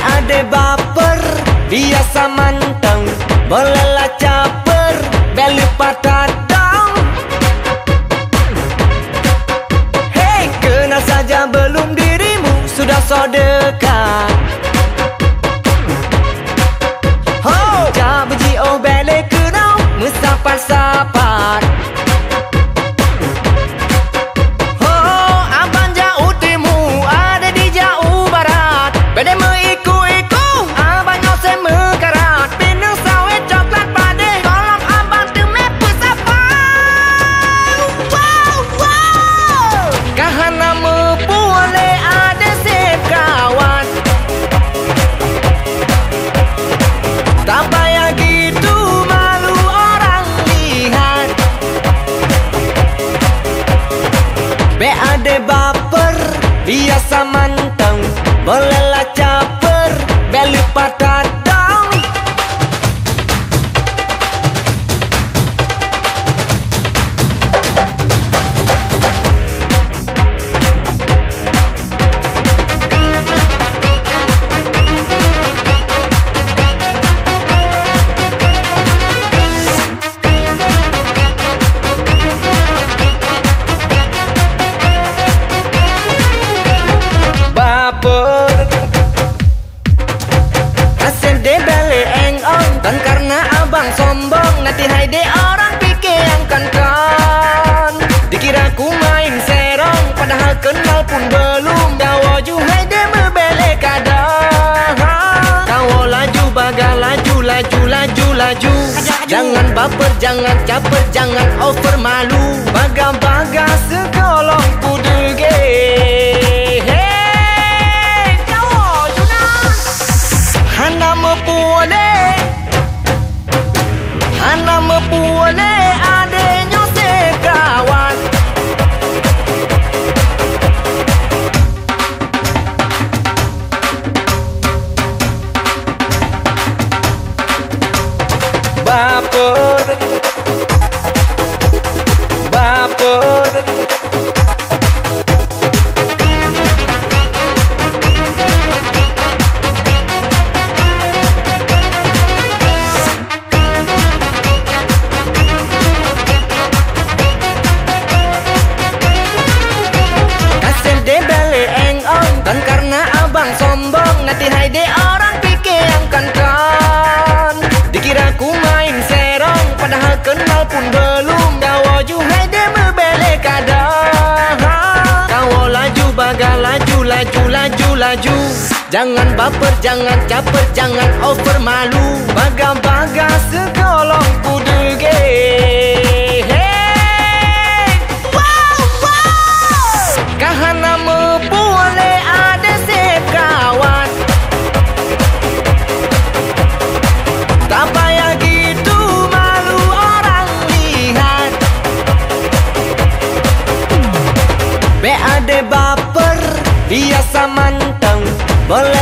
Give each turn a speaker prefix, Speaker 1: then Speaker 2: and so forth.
Speaker 1: ade baper Biasa manteng Bolehlah caper Beli patah Beli karena abang sombong Nanti hai de orang pikir yang kan. Kan Dikira ku main serong Padahal kenal pun belum. Dawo ju hai de membele kadang Dawo laju baga laju laju laju laju. Jangan baper jangan caper jangan over malu. Baga-baga sombong. Nanti hai orang pikir yang kan. Kan Dikira ku main serong Padahal kenal pun belum. Dawo ju hai de membele kadang. Dawo laju baga laju laju laju laju. Jangan baper jangan caper jangan over malu. Baga-baga sekolong Hey BAD baper Biasa manteng Boleh